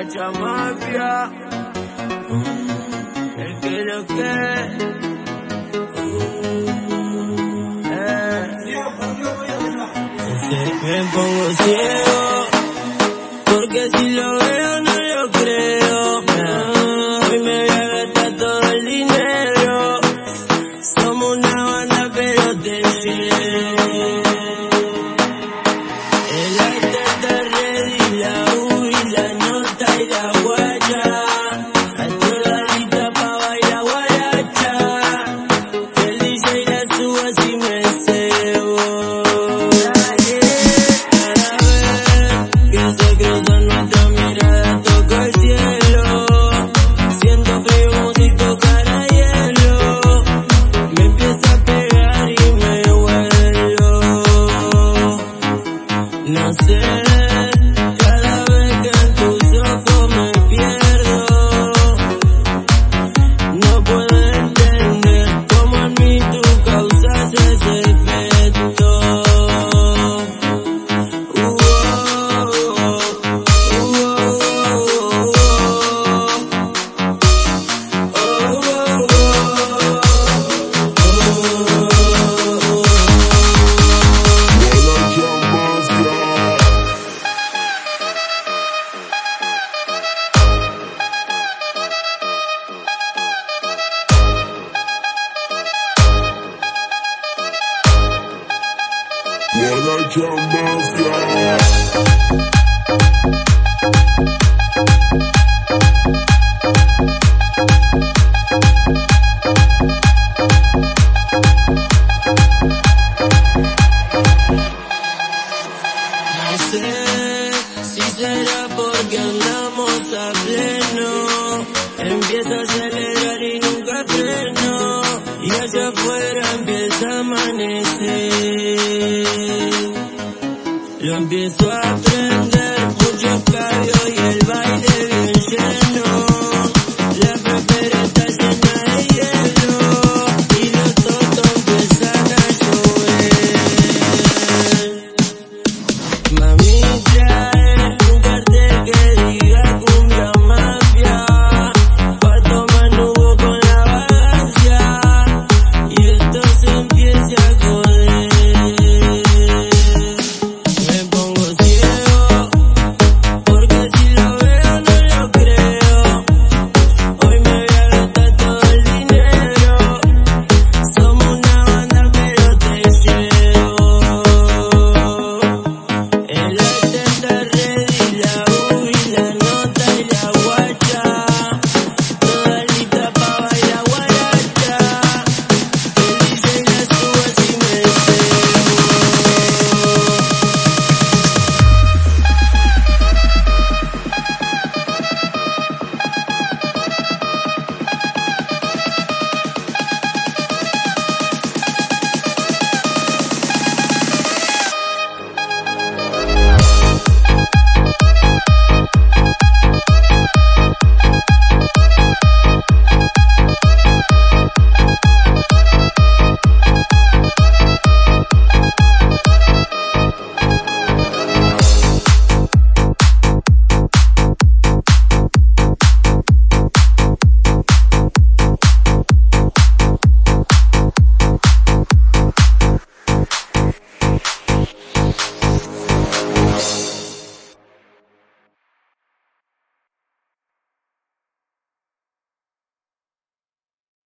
hecha mafia. Mm, el que lo que. Mm, eh. Sé que me pongo ciego, porque si lo Pierda chombo, no sé si será porque andamos a pleno. Empieza a acelerar y nunca freno. Y allá afuera empieza a amanecer. Yo empiezo a aprender mucho cardio y el